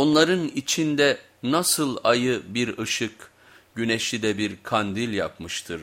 Onların içinde nasıl ayı bir ışık, güneşi de bir kandil yapmıştır.